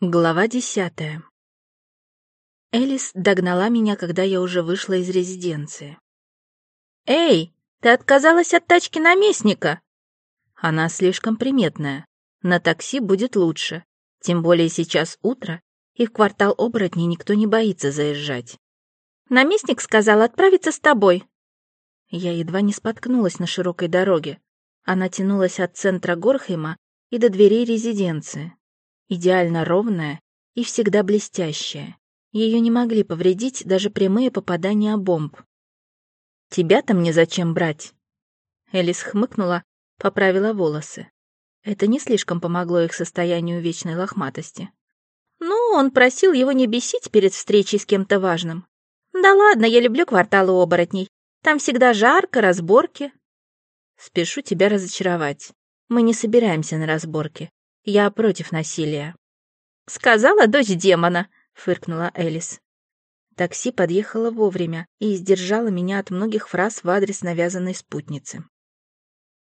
Глава десятая. Элис догнала меня, когда я уже вышла из резиденции. «Эй, ты отказалась от тачки наместника!» Она слишком приметная. На такси будет лучше. Тем более сейчас утро, и в квартал оборотней никто не боится заезжать. Наместник сказал отправиться с тобой. Я едва не споткнулась на широкой дороге. Она тянулась от центра Горхейма и до дверей резиденции идеально ровная и всегда блестящая. Ее не могли повредить даже прямые попадания бомб. «Тебя-то мне зачем брать?» Элис хмыкнула, поправила волосы. Это не слишком помогло их состоянию вечной лохматости. «Ну, он просил его не бесить перед встречей с кем-то важным. Да ладно, я люблю кварталы оборотней. Там всегда жарко, разборки». «Спешу тебя разочаровать. Мы не собираемся на разборки. Я против насилия. Сказала дочь демона, фыркнула Элис. Такси подъехало вовремя и сдержало меня от многих фраз в адрес навязанной спутницы.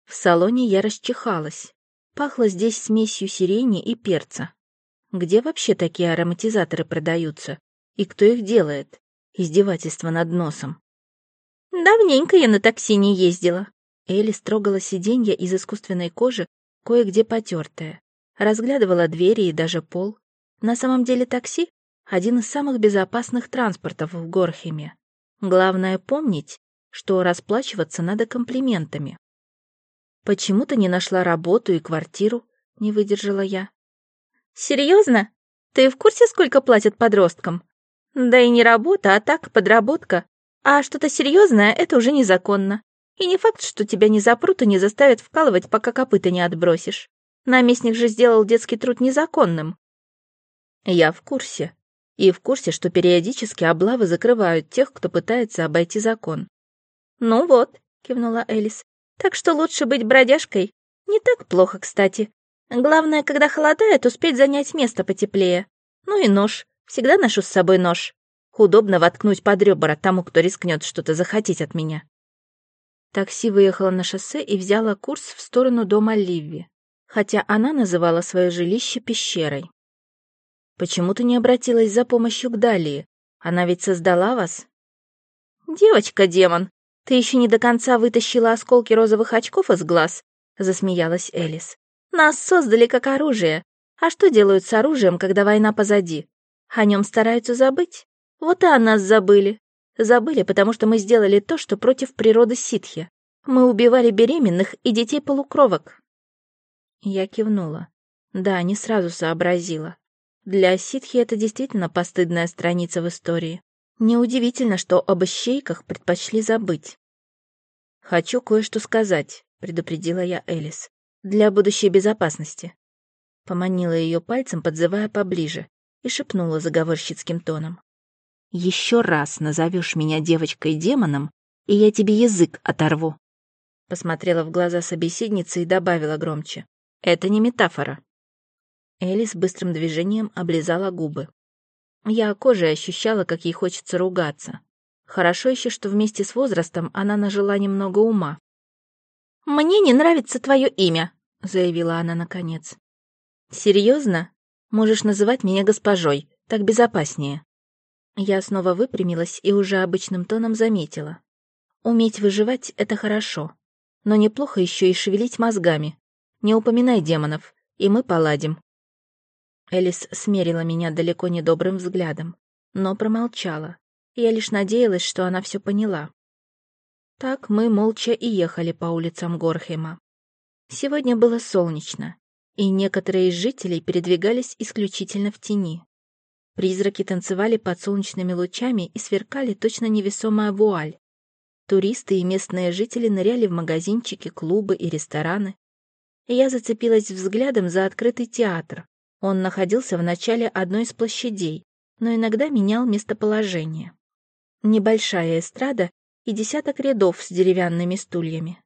В салоне я расчихалась. Пахло здесь смесью сирени и перца. Где вообще такие ароматизаторы продаются? И кто их делает? Издевательство над носом. Давненько я на такси не ездила. Элли строгала сиденье из искусственной кожи, кое-где потертое разглядывала двери и даже пол. На самом деле такси — один из самых безопасных транспортов в Горхеме. Главное помнить, что расплачиваться надо комплиментами. «Почему ты не нашла работу и квартиру?» — не выдержала я. «Серьезно? Ты в курсе, сколько платят подросткам? Да и не работа, а так, подработка. А что-то серьезное — это уже незаконно. И не факт, что тебя не запрут и не заставят вкалывать, пока копыта не отбросишь. Наместник же сделал детский труд незаконным. Я в курсе. И в курсе, что периодически облавы закрывают тех, кто пытается обойти закон. Ну вот, кивнула Элис. Так что лучше быть бродяжкой. Не так плохо, кстати. Главное, когда холодает, успеть занять место потеплее. Ну и нож. Всегда ношу с собой нож. Удобно воткнуть под ребра тому, кто рискнет что-то захотеть от меня. Такси выехало на шоссе и взяло курс в сторону дома Ливи хотя она называла свое жилище пещерой. «Почему ты не обратилась за помощью к Далии? Она ведь создала вас?» «Девочка-демон, ты еще не до конца вытащила осколки розовых очков из глаз», — засмеялась Элис. «Нас создали как оружие. А что делают с оружием, когда война позади? О нем стараются забыть. Вот и о нас забыли. Забыли, потому что мы сделали то, что против природы ситхи. Мы убивали беременных и детей полукровок. Я кивнула. Да, не сразу сообразила. Для ситхи это действительно постыдная страница в истории. Неудивительно, что об ищейках предпочли забыть. «Хочу кое-что сказать», — предупредила я Элис. «Для будущей безопасности». Поманила ее пальцем, подзывая поближе, и шепнула заговорщицким тоном. «Еще раз назовешь меня девочкой-демоном, и я тебе язык оторву». Посмотрела в глаза собеседницы и добавила громче. Это не метафора. Элис быстрым движением облизала губы. Я кожей ощущала, как ей хочется ругаться. Хорошо еще, что вместе с возрастом она нажила немного ума. «Мне не нравится твое имя», — заявила она наконец. «Серьезно? Можешь называть меня госпожой, так безопаснее». Я снова выпрямилась и уже обычным тоном заметила. Уметь выживать — это хорошо, но неплохо еще и шевелить мозгами, не упоминай демонов, и мы поладим». Элис смерила меня далеко не добрым взглядом, но промолчала. Я лишь надеялась, что она все поняла. Так мы молча и ехали по улицам Горхема. Сегодня было солнечно, и некоторые из жителей передвигались исключительно в тени. Призраки танцевали под солнечными лучами и сверкали точно невесомая вуаль. Туристы и местные жители ныряли в магазинчики, клубы и рестораны, я зацепилась взглядом за открытый театр. Он находился в начале одной из площадей, но иногда менял местоположение. Небольшая эстрада и десяток рядов с деревянными стульями.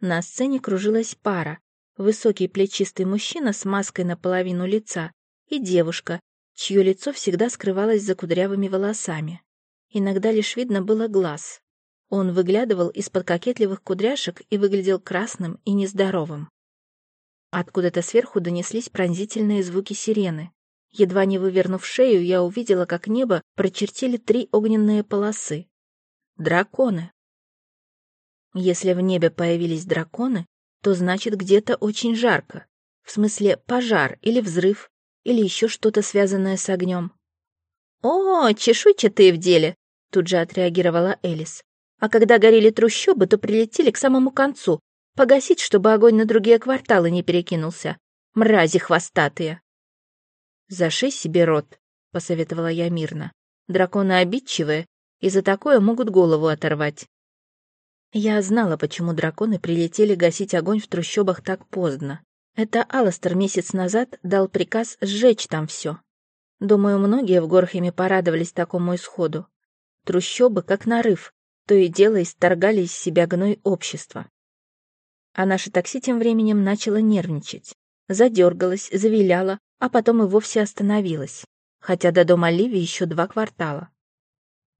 На сцене кружилась пара. Высокий плечистый мужчина с маской наполовину лица и девушка, чье лицо всегда скрывалось за кудрявыми волосами. Иногда лишь видно было глаз. Он выглядывал из-под кокетливых кудряшек и выглядел красным и нездоровым. Откуда-то сверху донеслись пронзительные звуки сирены. Едва не вывернув шею, я увидела, как небо прочертили три огненные полосы. Драконы. Если в небе появились драконы, то значит где-то очень жарко. В смысле пожар или взрыв, или еще что-то связанное с огнем. «О, чешуйчатые в деле!» — тут же отреагировала Элис. «А когда горели трущобы, то прилетели к самому концу, погасить, чтобы огонь на другие кварталы не перекинулся. Мрази хвостатые!» «Зашей себе рот», — посоветовала я мирно. «Драконы обидчивые, и за такое могут голову оторвать». Я знала, почему драконы прилетели гасить огонь в трущобах так поздно. Это Аластер месяц назад дал приказ сжечь там все. Думаю, многие в Горхеме порадовались такому исходу. Трущобы, как нарыв, то и дело исторгали из себя гной общества. А наше такси тем временем начало нервничать. Задергалось, завиляло, а потом и вовсе остановилась, хотя до дома Ливи еще два квартала.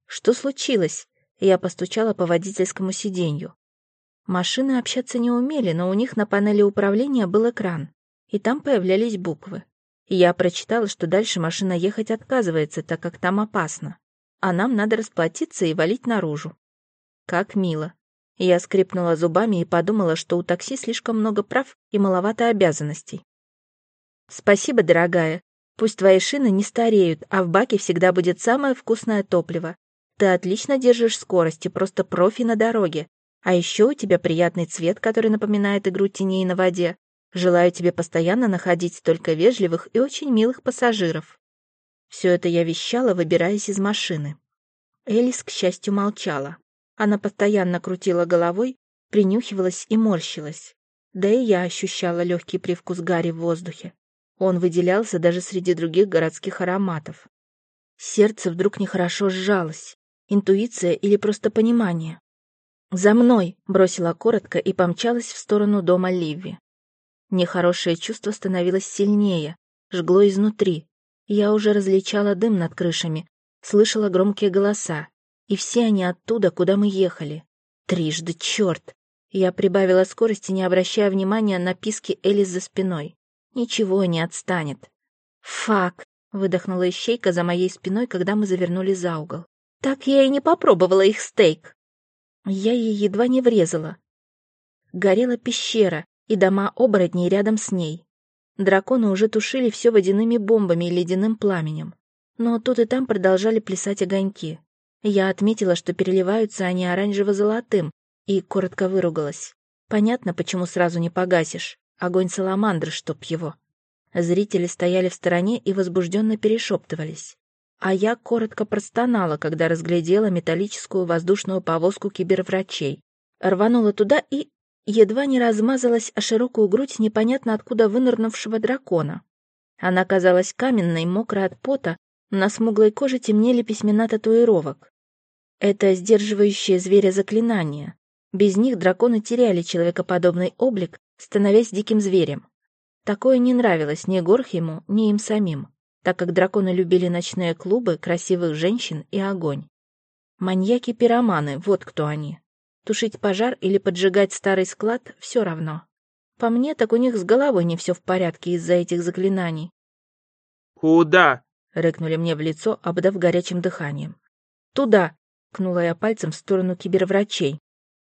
Что случилось? Я постучала по водительскому сиденью. Машины общаться не умели, но у них на панели управления был экран, и там появлялись буквы. Я прочитала, что дальше машина ехать отказывается, так как там опасно, а нам надо расплатиться и валить наружу. Как мило. Я скрипнула зубами и подумала, что у такси слишком много прав и маловато обязанностей. «Спасибо, дорогая. Пусть твои шины не стареют, а в баке всегда будет самое вкусное топливо. Ты отлично держишь скорость и просто профи на дороге. А еще у тебя приятный цвет, который напоминает игру теней на воде. Желаю тебе постоянно находить только вежливых и очень милых пассажиров». Все это я вещала, выбираясь из машины. Элис, к счастью, молчала. Она постоянно крутила головой, принюхивалась и морщилась. Да и я ощущала легкий привкус гари в воздухе. Он выделялся даже среди других городских ароматов. Сердце вдруг нехорошо сжалось. Интуиция или просто понимание? «За мной!» — бросила коротко и помчалась в сторону дома Ливи. Нехорошее чувство становилось сильнее, жгло изнутри. Я уже различала дым над крышами, слышала громкие голоса, и все они оттуда, куда мы ехали. Трижды черт! Я прибавила скорости, не обращая внимания на писки Элис за спиной. Ничего не отстанет. «Фак!» — выдохнула ищейка за моей спиной, когда мы завернули за угол. «Так я и не попробовала их стейк!» Я ей едва не врезала. Горела пещера и дома оборотней рядом с ней. Драконы уже тушили все водяными бомбами и ледяным пламенем. Но тут и там продолжали плясать огоньки. Я отметила, что переливаются они оранжево-золотым, и коротко выругалась. Понятно, почему сразу не погасишь. Огонь саламандры, чтоб его. Зрители стояли в стороне и возбужденно перешептывались. А я коротко простонала, когда разглядела металлическую воздушную повозку киберврачей. Рванула туда и едва не размазалась о широкую грудь непонятно откуда вынырнувшего дракона. Она казалась каменной, мокрая от пота, на смуглой коже темнели письмена татуировок. Это сдерживающее зверя заклинание. Без них драконы теряли человекоподобный облик становясь диким зверем. Такое не нравилось ни Горхему, ни им самим, так как драконы любили ночные клубы, красивых женщин и огонь. Маньяки-пироманы, вот кто они. Тушить пожар или поджигать старый склад — все равно. По мне, так у них с головой не все в порядке из-за этих заклинаний. «Куда?» — рыкнули мне в лицо, обдав горячим дыханием. «Туда!» — кнула я пальцем в сторону киберврачей,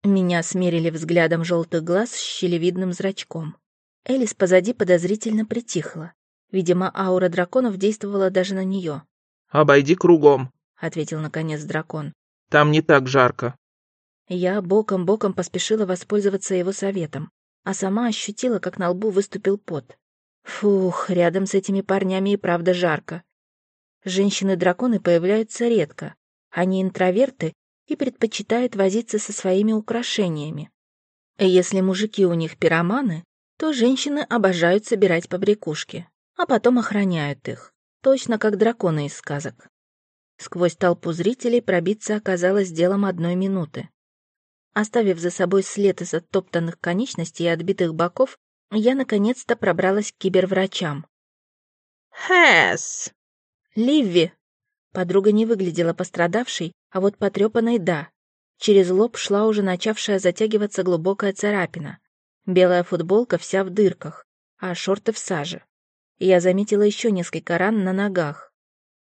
меня смерили взглядом желтых глаз с щелевидным зрачком. Элис позади подозрительно притихла. Видимо, аура драконов действовала даже на нее. «Обойди кругом», — ответил наконец дракон. «Там не так жарко». Я боком-боком поспешила воспользоваться его советом, а сама ощутила, как на лбу выступил пот. Фух, рядом с этими парнями и правда жарко. Женщины-драконы появляются редко. Они интроверты и предпочитают возиться со своими украшениями. Если мужики у них пироманы, то женщины обожают собирать побрякушки, а потом охраняют их, точно как драконы из сказок. Сквозь толпу зрителей пробиться оказалось делом одной минуты. Оставив за собой след из оттоптанных конечностей и отбитых боков, я наконец-то пробралась к киберврачам. «Хэс!» «Ливи!» Подруга не выглядела пострадавшей, а вот потрепанной — да. Через лоб шла уже начавшая затягиваться глубокая царапина. Белая футболка вся в дырках, а шорты в саже. Я заметила еще несколько ран на ногах.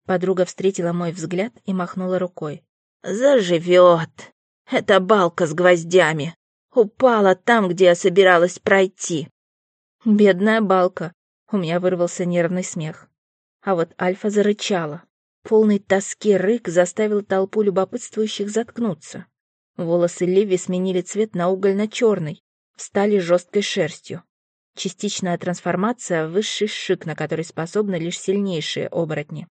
Подруга встретила мой взгляд и махнула рукой. «Заживет. Это балка с гвоздями. Упала там, где я собиралась пройти». «Бедная балка», — у меня вырвался нервный смех. А вот Альфа зарычала. Полный тоски рык заставил толпу любопытствующих заткнуться. Волосы Ливи сменили цвет на угольно-черный, стали жесткой шерстью. Частичная трансформация — высший шик, на который способны лишь сильнейшие оборотни.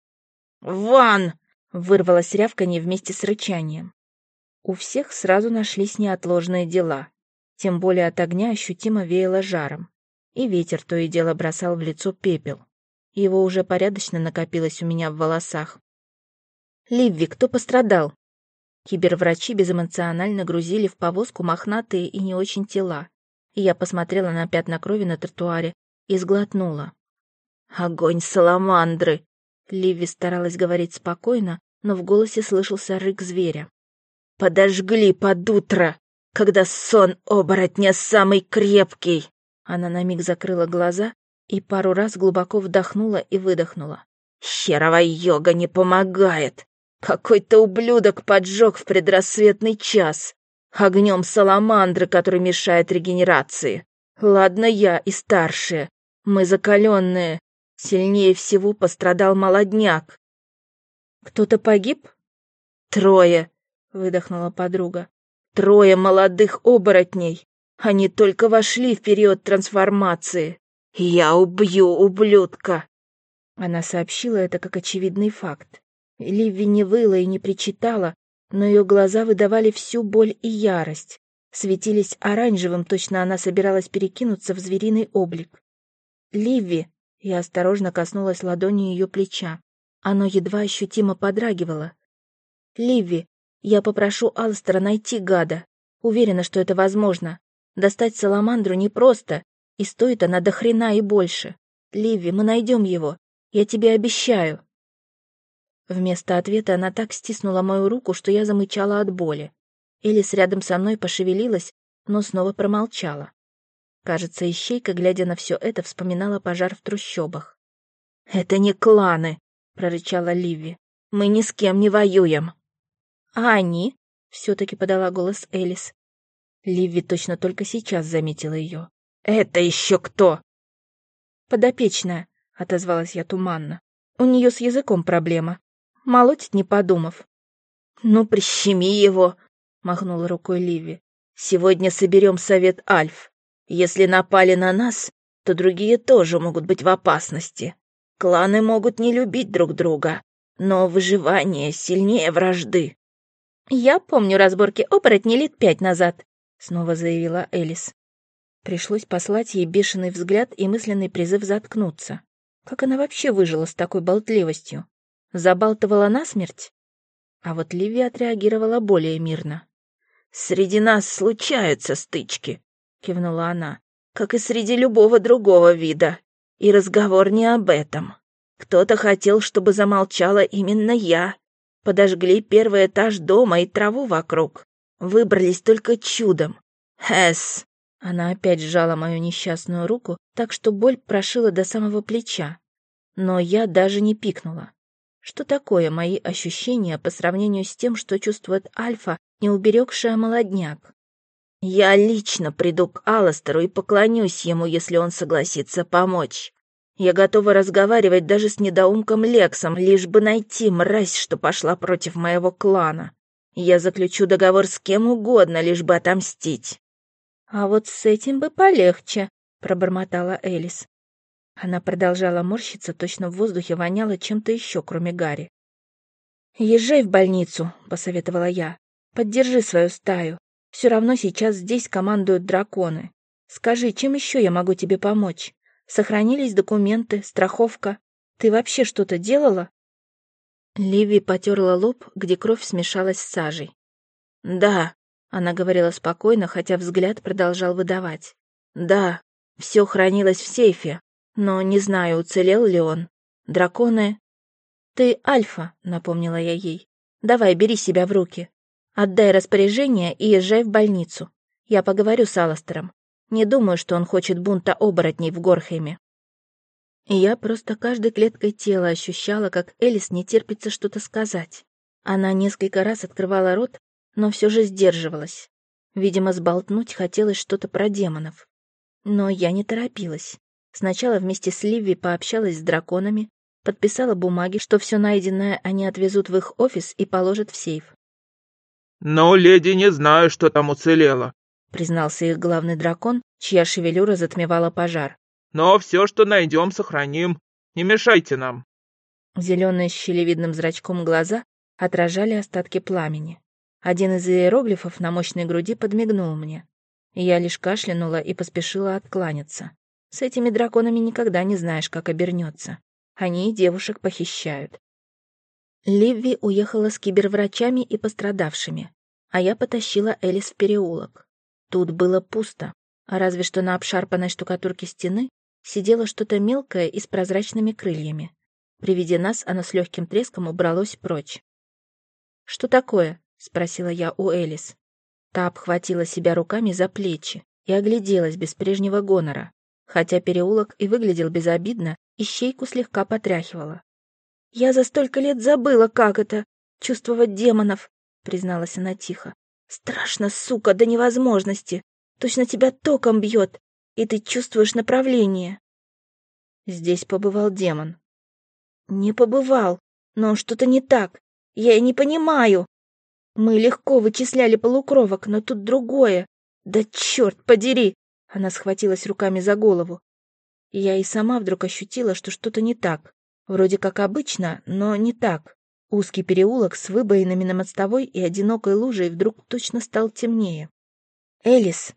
«Ван!» — вырвалось рявканье вместе с рычанием. У всех сразу нашлись неотложные дела. Тем более от огня ощутимо веяло жаром. И ветер то и дело бросал в лицо пепел. Его уже порядочно накопилось у меня в волосах. «Ливви, кто пострадал?» Киберврачи безэмоционально грузили в повозку мохнатые и не очень тела. И я посмотрела на пятна крови на тротуаре и сглотнула. «Огонь саламандры!» Ливи старалась говорить спокойно, но в голосе слышался рык зверя. «Подожгли под утро, когда сон оборотня самый крепкий!» Она на миг закрыла глаза и пару раз глубоко вдохнула и выдохнула. «Херовая йога не помогает! Какой-то ублюдок поджег в предрассветный час. Огнем саламандры, который мешает регенерации. Ладно я и старшие. Мы закаленные. Сильнее всего пострадал молодняк. Кто-то погиб? Трое, выдохнула подруга. Трое молодых оборотней. Они только вошли в период трансформации. Я убью ублюдка. Она сообщила это как очевидный факт. Ливи не выла и не причитала, но ее глаза выдавали всю боль и ярость. Светились оранжевым, точно она собиралась перекинуться в звериный облик. «Ливи!» — я осторожно коснулась ладони ее плеча. Оно едва ощутимо подрагивало. «Ливи, я попрошу Алстера найти гада. Уверена, что это возможно. Достать Саламандру непросто, и стоит она до хрена и больше. Ливи, мы найдем его. Я тебе обещаю». Вместо ответа она так стиснула мою руку, что я замычала от боли. Элис рядом со мной пошевелилась, но снова промолчала. Кажется, Ищейка, глядя на все это, вспоминала пожар в трущобах. «Это не кланы!» — прорычала Ливи. «Мы ни с кем не воюем!» «А они?» — все-таки подала голос Элис. Ливи точно только сейчас заметила ее. «Это еще кто?» «Подопечная», — отозвалась я туманно. «У нее с языком проблема молоть не подумав. «Ну, прищеми его!» — махнула рукой Ливи. «Сегодня соберем совет Альф. Если напали на нас, то другие тоже могут быть в опасности. Кланы могут не любить друг друга, но выживание сильнее вражды». «Я помню разборки оборотней лет пять назад», — снова заявила Элис. Пришлось послать ей бешеный взгляд и мысленный призыв заткнуться. Как она вообще выжила с такой болтливостью? Забалтывала насмерть? А вот Ливия отреагировала более мирно. «Среди нас случаются стычки», — кивнула она, «как и среди любого другого вида. И разговор не об этом. Кто-то хотел, чтобы замолчала именно я. Подожгли первый этаж дома и траву вокруг. Выбрались только чудом. Хэс!» Она опять сжала мою несчастную руку, так что боль прошила до самого плеча. Но я даже не пикнула. Что такое мои ощущения по сравнению с тем, что чувствует Альфа, не уберегшая молодняк? Я лично приду к Алластеру и поклонюсь ему, если он согласится помочь. Я готова разговаривать даже с недоумком Лексом, лишь бы найти мразь, что пошла против моего клана. Я заключу договор с кем угодно, лишь бы отомстить. А вот с этим бы полегче, пробормотала Элис. Она продолжала морщиться, точно в воздухе воняло чем-то еще, кроме Гарри. «Езжай в больницу», — посоветовала я. «Поддержи свою стаю. Все равно сейчас здесь командуют драконы. Скажи, чем еще я могу тебе помочь? Сохранились документы, страховка? Ты вообще что-то делала?» Ливи потерла лоб, где кровь смешалась с сажей. «Да», — она говорила спокойно, хотя взгляд продолжал выдавать. «Да, все хранилось в сейфе, но не знаю, уцелел ли он. Драконы... «Ты Альфа», — напомнила я ей. «Давай, бери себя в руки. Отдай распоряжение и езжай в больницу. Я поговорю с Аластером. Не думаю, что он хочет бунта оборотней в Горхейме». И я просто каждой клеткой тела ощущала, как Элис не терпится что-то сказать. Она несколько раз открывала рот, но все же сдерживалась. Видимо, сболтнуть хотелось что-то про демонов. Но я не торопилась. Сначала вместе с Ливи пообщалась с драконами, подписала бумаги, что все найденное они отвезут в их офис и положат в сейф. «Но, леди, не знаю, что там уцелело», признался их главный дракон, чья шевелюра затмевала пожар. «Но все, что найдем, сохраним. Не мешайте нам». Зеленые с щелевидным зрачком глаза отражали остатки пламени. Один из иероглифов на мощной груди подмигнул мне. Я лишь кашлянула и поспешила откланяться. С этими драконами никогда не знаешь, как обернется. Они и девушек похищают. Ливи уехала с киберврачами и пострадавшими, а я потащила Элис в переулок. Тут было пусто, а разве что на обшарпанной штукатурке стены сидело что-то мелкое и с прозрачными крыльями. При виде нас оно с легким треском убралось прочь. «Что такое?» — спросила я у Элис. Та обхватила себя руками за плечи и огляделась без прежнего гонора, хотя переулок и выглядел безобидно, ищейку слегка потряхивала. «Я за столько лет забыла, как это — чувствовать демонов», — призналась она тихо. «Страшно, сука, до невозможности. Точно тебя током бьет, и ты чувствуешь направление». Здесь побывал демон. «Не побывал, но что-то не так. Я и не понимаю. Мы легко вычисляли полукровок, но тут другое. Да черт подери!» Она схватилась руками за голову. Я и сама вдруг ощутила, что что-то не так. Вроде как обычно, но не так. Узкий переулок с выбоинами на мостовой и одинокой лужей вдруг точно стал темнее. Элис.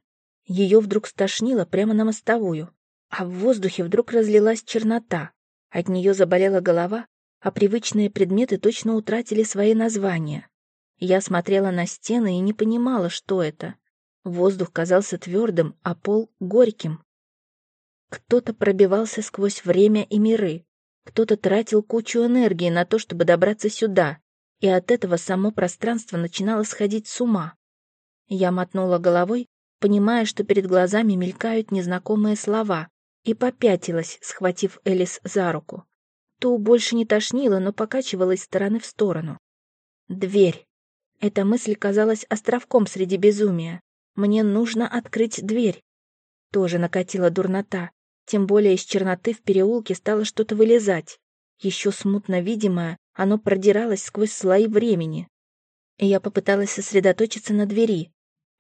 Ее вдруг стошнило прямо на мостовую, а в воздухе вдруг разлилась чернота. От нее заболела голова, а привычные предметы точно утратили свои названия. Я смотрела на стены и не понимала, что это. Воздух казался твердым, а пол — горьким. Кто-то пробивался сквозь время и миры, кто-то тратил кучу энергии на то, чтобы добраться сюда, и от этого само пространство начинало сходить с ума. Я мотнула головой, понимая, что перед глазами мелькают незнакомые слова, и попятилась, схватив Элис за руку. Ту больше не тошнило, но покачивала из стороны в сторону. Дверь. Эта мысль казалась островком среди безумия. Мне нужно открыть дверь. Тоже накатила дурнота. Тем более из черноты в переулке стало что-то вылезать. Еще смутно видимое, оно продиралось сквозь слои времени. И я попыталась сосредоточиться на двери.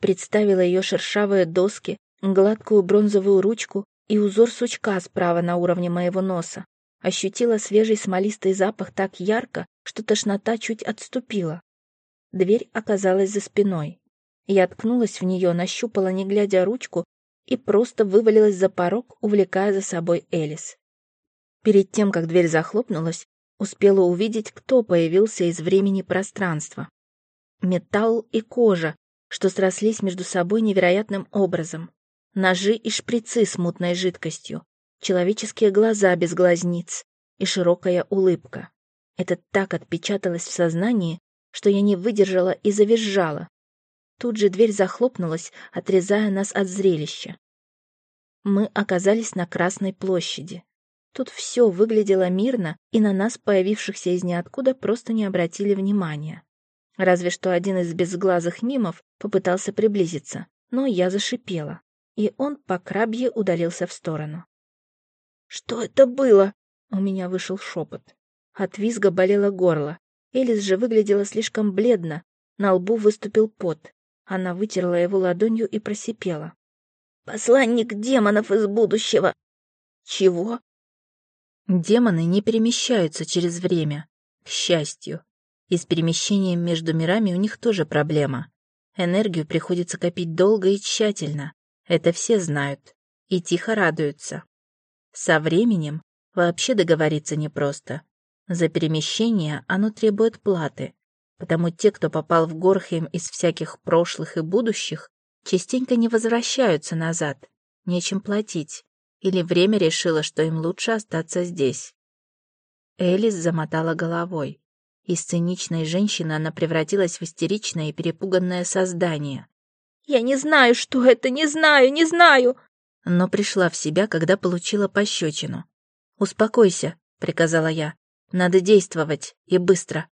Представила ее шершавые доски, гладкую бронзовую ручку и узор сучка справа на уровне моего носа. Ощутила свежий смолистый запах так ярко, что тошнота чуть отступила. Дверь оказалась за спиной. Я ткнулась в нее, нащупала, не глядя, ручку и просто вывалилась за порог, увлекая за собой Элис. Перед тем, как дверь захлопнулась, успела увидеть, кто появился из времени пространства. Металл и кожа, что срослись между собой невероятным образом. Ножи и шприцы с мутной жидкостью, человеческие глаза без глазниц и широкая улыбка. Это так отпечаталось в сознании, что я не выдержала и завизжала. Тут же дверь захлопнулась, отрезая нас от зрелища. Мы оказались на Красной площади. Тут все выглядело мирно, и на нас, появившихся из ниоткуда, просто не обратили внимания. Разве что один из безглазых мимов попытался приблизиться, но я зашипела, и он по крабье удалился в сторону. «Что это было?» — у меня вышел шепот. От визга болело горло. Элис же выглядела слишком бледно, на лбу выступил пот. Она вытерла его ладонью и просипела. «Посланник демонов из будущего!» «Чего?» Демоны не перемещаются через время, к счастью. И с перемещением между мирами у них тоже проблема. Энергию приходится копить долго и тщательно. Это все знают. И тихо радуются. Со временем вообще договориться непросто. За перемещение оно требует платы, потому те, кто попал в Горхейм из всяких прошлых и будущих, частенько не возвращаются назад, нечем платить, или время решило, что им лучше остаться здесь. Элис замотала головой. Из циничной женщины она превратилась в истеричное и перепуганное создание. «Я не знаю, что это, не знаю, не знаю!» Но пришла в себя, когда получила пощечину. «Успокойся», — приказала я. «Надо действовать, и быстро».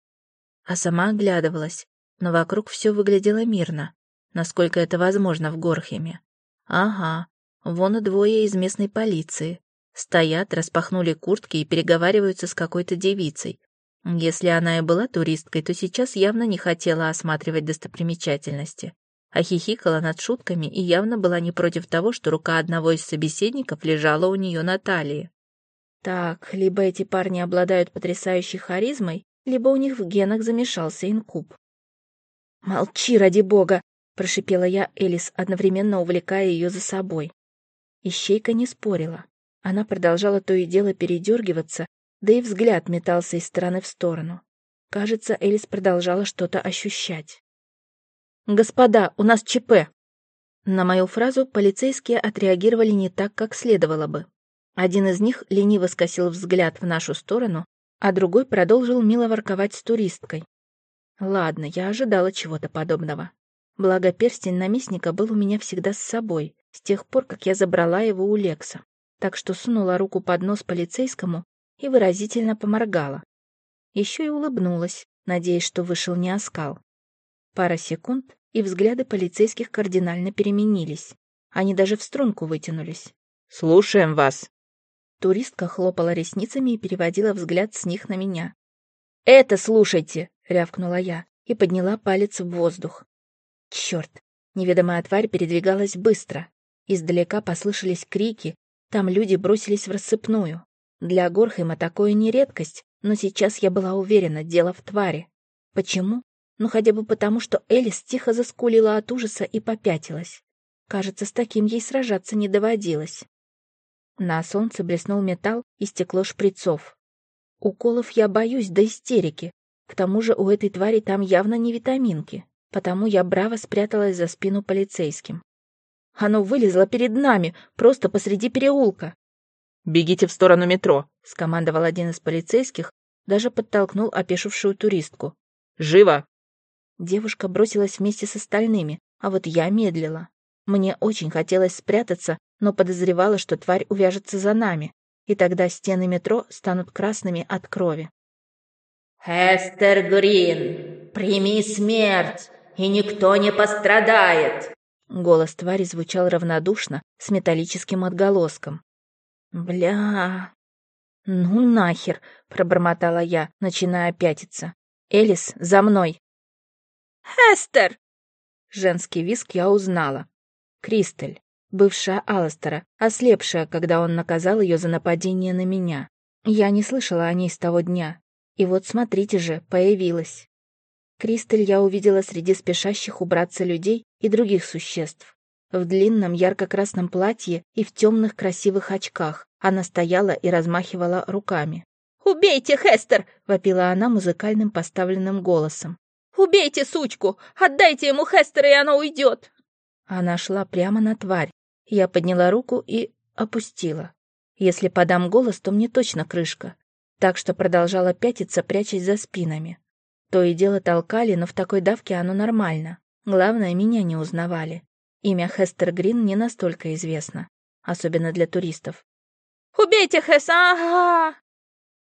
А сама оглядывалась, но вокруг все выглядело мирно, насколько это возможно в Горхеме. Ага, вон и двое из местной полиции. Стоят, распахнули куртки и переговариваются с какой-то девицей. Если она и была туристкой, то сейчас явно не хотела осматривать достопримечательности а хихикала над шутками и явно была не против того, что рука одного из собеседников лежала у нее на талии. Так, либо эти парни обладают потрясающей харизмой, либо у них в генах замешался инкуб. «Молчи, ради бога!» — прошипела я Элис, одновременно увлекая ее за собой. Ищейка не спорила. Она продолжала то и дело передергиваться, да и взгляд метался из стороны в сторону. Кажется, Элис продолжала что-то ощущать. «Господа, у нас ЧП!» На мою фразу полицейские отреагировали не так, как следовало бы. Один из них лениво скосил взгляд в нашу сторону, а другой продолжил мило ворковать с туристкой. Ладно, я ожидала чего-то подобного. Благо, перстень наместника был у меня всегда с собой, с тех пор, как я забрала его у Лекса. Так что сунула руку под нос полицейскому и выразительно поморгала. Еще и улыбнулась, надеясь, что вышел не оскал. Пара секунд, и взгляды полицейских кардинально переменились. Они даже в струнку вытянулись. «Слушаем вас!» Туристка хлопала ресницами и переводила взгляд с них на меня. «Это слушайте!» — рявкнула я и подняла палец в воздух. Черт! Неведомая тварь передвигалась быстро. Издалека послышались крики, там люди бросились в рассыпную. Для Горхема такое не редкость, но сейчас я была уверена, дело в твари. Почему? Ну, хотя бы потому, что Элис тихо заскулила от ужаса и попятилась. Кажется, с таким ей сражаться не доводилось. На солнце блеснул металл и стекло шприцов. Уколов я боюсь до истерики. К тому же у этой твари там явно не витаминки, потому я браво спряталась за спину полицейским. Оно вылезло перед нами, просто посреди переулка. «Бегите в сторону метро», — скомандовал один из полицейских, даже подтолкнул опешившую туристку. «Живо!» Девушка бросилась вместе с остальными, а вот я медлила. Мне очень хотелось спрятаться, но подозревала, что тварь увяжется за нами, и тогда стены метро станут красными от крови. «Хестер Грин, прими смерть, и никто не пострадает!» Голос твари звучал равнодушно, с металлическим отголоском. «Бля...» «Ну нахер!» — пробормотала я, начиная пятиться. «Элис, за мной!» «Хестер!» Женский виск я узнала. Кристель, бывшая Алластера, ослепшая, когда он наказал ее за нападение на меня. Я не слышала о ней с того дня. И вот смотрите же, появилась. Кристель я увидела среди спешащих убраться людей и других существ. В длинном ярко-красном платье и в темных красивых очках она стояла и размахивала руками. «Убейте, Хестер!» — вопила она музыкальным поставленным голосом. Убейте сучку! Отдайте ему Хестера, и она уйдет!» Она шла прямо на тварь. Я подняла руку и опустила. Если подам голос, то мне точно крышка. Так что продолжала пятиться, прячась за спинами. То и дело толкали, но в такой давке оно нормально. Главное, меня не узнавали. Имя Хестер Грин не настолько известно, особенно для туристов. «Убейте Хеса! Ага!»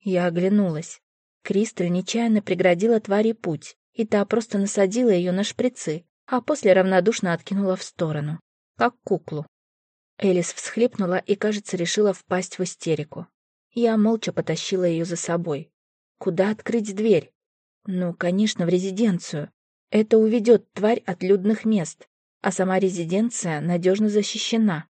Я оглянулась. Кристаль нечаянно преградила твари путь и та просто насадила ее на шприцы, а после равнодушно откинула в сторону, как куклу. Элис всхлипнула и, кажется, решила впасть в истерику. Я молча потащила ее за собой. Куда открыть дверь? Ну, конечно, в резиденцию. Это уведет тварь от людных мест, а сама резиденция надежно защищена.